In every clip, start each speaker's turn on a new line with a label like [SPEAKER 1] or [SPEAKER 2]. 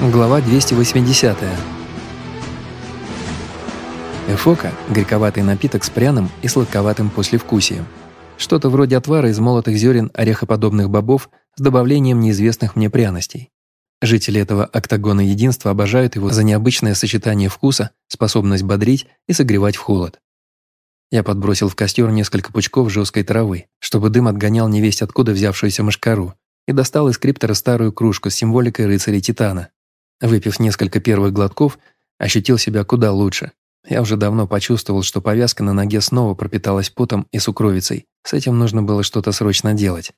[SPEAKER 1] Глава 280. Эфока – горьковатый напиток с пряным и сладковатым послевкусием. Что-то вроде отвара из молотых зерен орехоподобных бобов с добавлением неизвестных мне пряностей. Жители этого октагона единства обожают его за необычное сочетание вкуса, способность бодрить и согревать в холод. Я подбросил в костер несколько пучков жесткой травы, чтобы дым отгонял невесть откуда взявшуюся мошкару, и достал из криптора старую кружку с символикой рыцаря Титана. Выпив несколько первых глотков, ощутил себя куда лучше. Я уже давно почувствовал, что повязка на ноге снова пропиталась потом и сукровицей. С этим нужно было что-то срочно делать.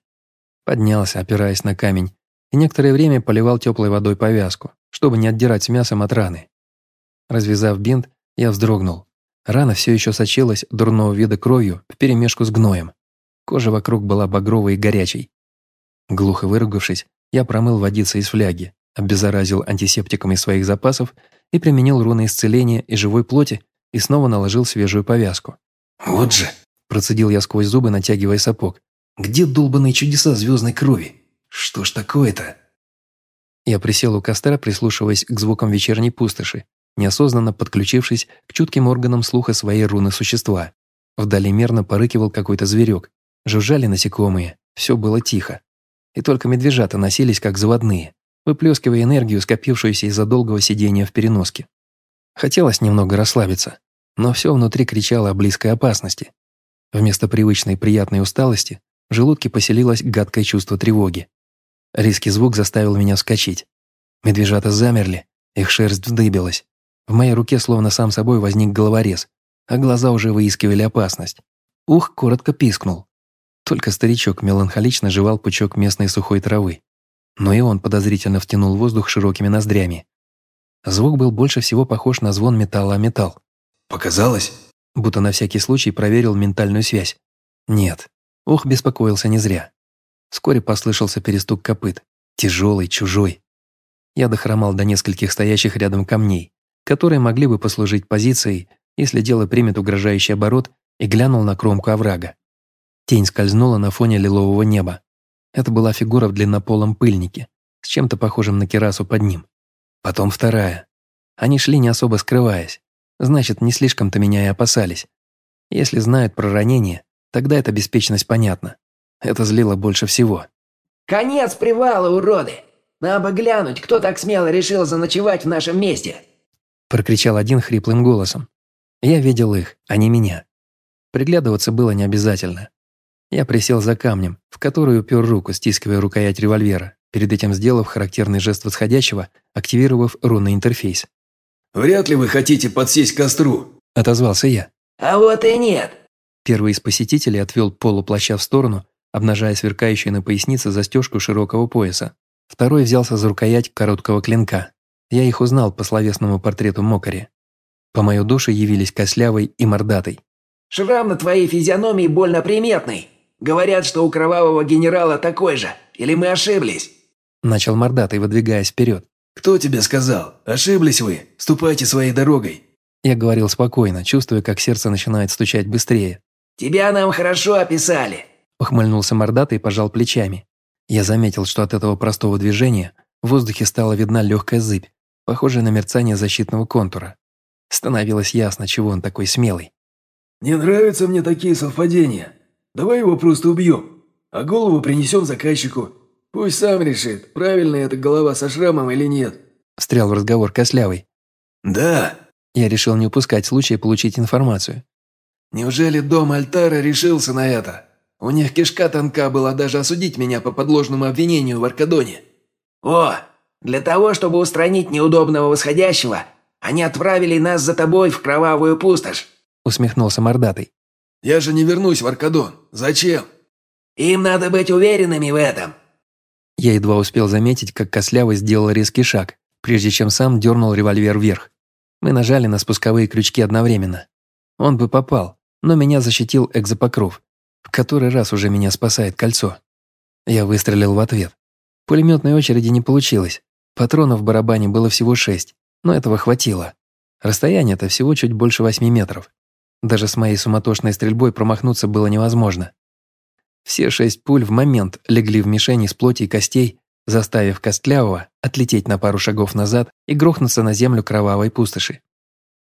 [SPEAKER 1] Поднялся, опираясь на камень, и некоторое время поливал теплой водой повязку, чтобы не отдирать с мясом от раны. Развязав бинт, я вздрогнул. Рана все еще сочилась дурного вида кровью вперемешку с гноем. Кожа вокруг была багровой и горячей. Глухо выругавшись, я промыл водицы из фляги, обеззаразил антисептиком из своих запасов и применил руны исцеления и живой плоти и снова наложил свежую повязку.
[SPEAKER 2] «Вот же!»
[SPEAKER 1] – процедил я сквозь зубы, натягивая сапог.
[SPEAKER 2] «Где долбанные чудеса звездной крови? Что ж такое-то?»
[SPEAKER 1] Я присел у костра, прислушиваясь к звукам вечерней пустоши, неосознанно подключившись к чутким органам слуха своей руны существа. Вдали мерно порыкивал какой-то зверек. Жужжали насекомые. Все было тихо. И только медвежата носились как заводные выплескивая энергию, скопившуюся из-за долгого сидения в переноске. Хотелось немного расслабиться, но все внутри кричало о близкой опасности. Вместо привычной приятной усталости в желудке поселилось гадкое чувство тревоги. Резкий звук заставил меня вскочить. Медвежата замерли, их шерсть вздыбилась. В моей руке словно сам собой возник головорез, а глаза уже выискивали опасность. Ух коротко пискнул. Только старичок меланхолично жевал пучок местной сухой травы но и он подозрительно втянул воздух широкими ноздрями. Звук был больше всего похож на звон металла о металл.
[SPEAKER 2] «Показалось?»
[SPEAKER 1] Будто на всякий случай проверил ментальную связь. Нет. Ох, беспокоился не зря. Вскоре послышался перестук копыт. Тяжелый, чужой. Я дохромал до нескольких стоящих рядом камней, которые могли бы послужить позицией, если дело примет угрожающий оборот, и глянул на кромку оврага. Тень скользнула на фоне лилового неба. Это была фигура в длиннополом пыльнике, с чем-то похожим на керасу под ним. Потом вторая. Они шли не особо скрываясь. Значит, не слишком-то меня и опасались. Если знают про ранение, тогда эта беспечность понятна. Это злило больше всего.
[SPEAKER 3] «Конец привала, уроды! Нам бы глянуть, кто так смело решил заночевать в нашем месте!»
[SPEAKER 1] Прокричал один хриплым голосом. Я видел их, а не меня. Приглядываться было не обязательно. Я присел за камнем, в который упер руку, стискивая рукоять револьвера, перед этим сделав характерный жест восходящего, активировав рунный интерфейс.
[SPEAKER 2] «Вряд ли вы хотите подсесть к костру», –
[SPEAKER 1] отозвался я.
[SPEAKER 3] «А вот и нет».
[SPEAKER 1] Первый из посетителей отвел полуплаща в сторону, обнажая сверкающую на пояснице застежку широкого пояса. Второй взялся за рукоять короткого клинка. Я их узнал по словесному портрету Мокари. По мою душу явились Кослявой и Мордатой.
[SPEAKER 3] «Шрам на твоей физиономии больно приметный», Говорят, что у кровавого генерала такой же. Или мы ошиблись?»
[SPEAKER 1] Начал мордатый, выдвигаясь вперед.
[SPEAKER 2] «Кто тебе сказал? Ошиблись вы. Ступайте своей дорогой».
[SPEAKER 1] Я говорил спокойно, чувствуя, как сердце начинает стучать быстрее.
[SPEAKER 3] «Тебя нам хорошо описали», –
[SPEAKER 1] ухмыльнулся мордатый и пожал плечами. Я заметил, что от этого простого движения в воздухе стала видна легкая зыбь, похожая на мерцание защитного контура. Становилось ясно, чего он такой смелый.
[SPEAKER 2] «Не нравятся мне такие совпадения», Давай его просто убьем, а голову принесем заказчику. Пусть сам решит, правильная эта голова со шрамом или нет».
[SPEAKER 1] Встрял в разговор Кослявый.
[SPEAKER 2] «Да».
[SPEAKER 1] Я решил не упускать случая получить информацию.
[SPEAKER 2] «Неужели дом Альтара решился на это? У них кишка тонка была даже осудить меня по подложному обвинению в Аркадоне».
[SPEAKER 3] «О, для того, чтобы устранить неудобного восходящего, они отправили нас за тобой в кровавую пустошь»,
[SPEAKER 1] усмехнулся Мордатый.
[SPEAKER 2] Я же не вернусь в Аркадон. Зачем?»
[SPEAKER 3] «Им надо быть уверенными в этом».
[SPEAKER 1] Я едва успел заметить, как Кослявый сделал резкий шаг, прежде чем сам дернул револьвер вверх. Мы нажали на спусковые крючки одновременно. Он бы попал, но меня защитил экзопокров. В который раз уже меня спасает кольцо. Я выстрелил в ответ. Пулеметной очереди не получилось. Патронов в барабане было всего шесть, но этого хватило. Расстояние-то всего чуть больше восьми метров. Даже с моей суматошной стрельбой промахнуться было невозможно. Все шесть пуль в момент легли в мишени из плоти и костей, заставив Костлявого отлететь на пару шагов назад и грохнуться на землю кровавой пустоши.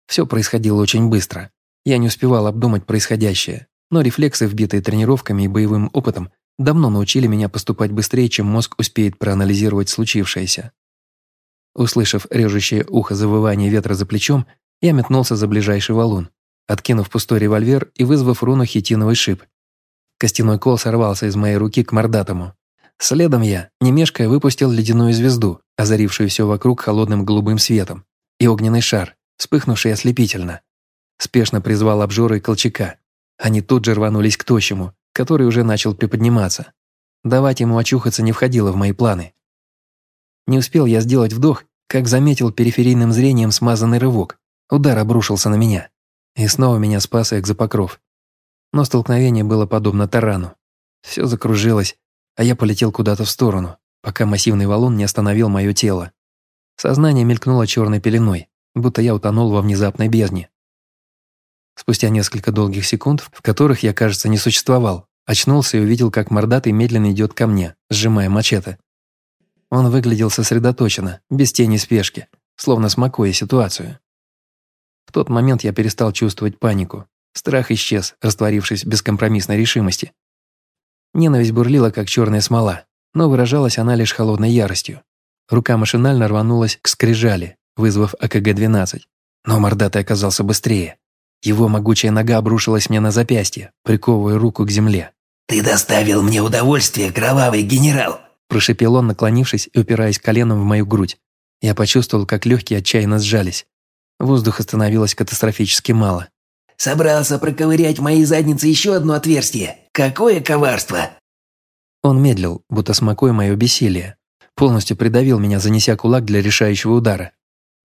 [SPEAKER 1] Все происходило очень быстро. Я не успевал обдумать происходящее, но рефлексы, вбитые тренировками и боевым опытом, давно научили меня поступать быстрее, чем мозг успеет проанализировать случившееся. Услышав режущее ухо завывание ветра за плечом, я метнулся за ближайший валун, откинув пустой револьвер и вызвав руну хитиновый шип. Костяной кол сорвался из моей руки к мордатому. Следом я, не мешкая, выпустил ледяную звезду, озарившую все вокруг холодным голубым светом, и огненный шар, вспыхнувший ослепительно. Спешно призвал обжора и колчака. Они тут же рванулись к тощему, который уже начал приподниматься. Давать ему очухаться не входило в мои планы. Не успел я сделать вдох, как заметил периферийным зрением смазанный рывок. Удар обрушился на меня. И снова меня спас экзопокров. Но столкновение было подобно тарану. Все закружилось, а я полетел куда-то в сторону, пока массивный валун не остановил мое тело. Сознание мелькнуло черной пеленой, будто я утонул во внезапной бездне. Спустя несколько долгих секунд, в которых я, кажется, не существовал, очнулся и увидел, как мордатый медленно идет ко мне, сжимая мачете. Он выглядел сосредоточенно, без тени спешки, словно смакуя ситуацию. В тот момент я перестал чувствовать панику. Страх исчез, растворившись в бескомпромиссной решимости. Ненависть бурлила, как черная смола, но выражалась она лишь холодной яростью. Рука машинально рванулась к скрижали, вызвав АКГ-12. Но мордатый оказался быстрее. Его могучая нога обрушилась мне на запястье, приковывая руку к земле.
[SPEAKER 3] «Ты доставил мне удовольствие, кровавый генерал!»
[SPEAKER 1] Прошепел он, наклонившись и упираясь коленом в мою грудь. Я почувствовал, как легкие отчаянно сжались. Воздуха становилось катастрофически мало.
[SPEAKER 3] Собрался проковырять в моей заднице еще одно отверстие. Какое коварство!»
[SPEAKER 1] Он медлил, будто смакуя мое бессилие. Полностью придавил меня, занеся кулак для решающего удара.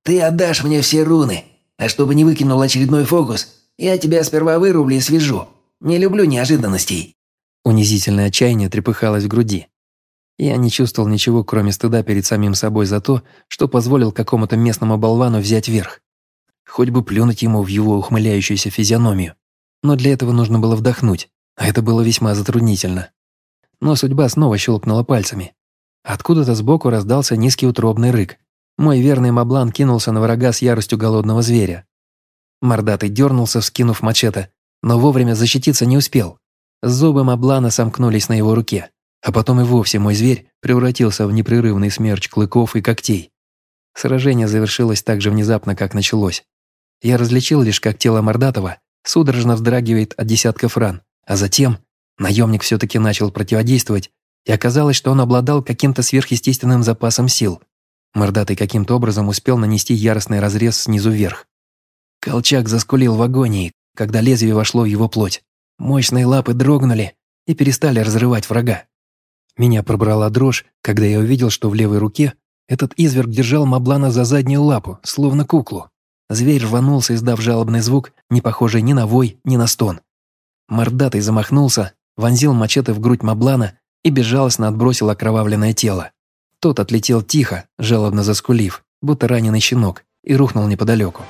[SPEAKER 3] «Ты отдашь мне все руны, а чтобы не выкинул очередной фокус, я тебя сперва вырублю и свяжу. Не люблю неожиданностей».
[SPEAKER 1] Унизительное отчаяние трепыхалось в груди. Я не чувствовал ничего, кроме стыда перед самим собой за то, что позволил какому-то местному болвану взять верх. Хоть бы плюнуть ему в его ухмыляющуюся физиономию. Но для этого нужно было вдохнуть, а это было весьма затруднительно. Но судьба снова щелкнула пальцами. Откуда-то сбоку раздался низкий утробный рык. Мой верный Маблан кинулся на врага с яростью голодного зверя. Мордатый дернулся, вскинув мачете, но вовремя защититься не успел. Зубы Маблана сомкнулись на его руке, а потом и вовсе мой зверь превратился в непрерывный смерч клыков и когтей. Сражение завершилось так же внезапно, как началось. Я различил лишь, как тело Мордатова судорожно вздрагивает от десятков ран, а затем наемник все-таки начал противодействовать, и оказалось, что он обладал каким-то сверхъестественным запасом сил. Мордатый каким-то образом успел нанести яростный разрез снизу вверх. Колчак заскулил в агонии, когда лезвие вошло в его плоть. Мощные лапы дрогнули и перестали разрывать врага. Меня пробрала дрожь, когда я увидел, что в левой руке этот изверг держал Маблана за заднюю лапу, словно куклу. Зверь рванулся, издав жалобный звук, не похожий ни на вой, ни на стон. Мордатый замахнулся, вонзил мачете в грудь Маблана и безжалостно отбросил окровавленное тело. Тот отлетел тихо, жалобно заскулив, будто раненый щенок, и рухнул неподалеку.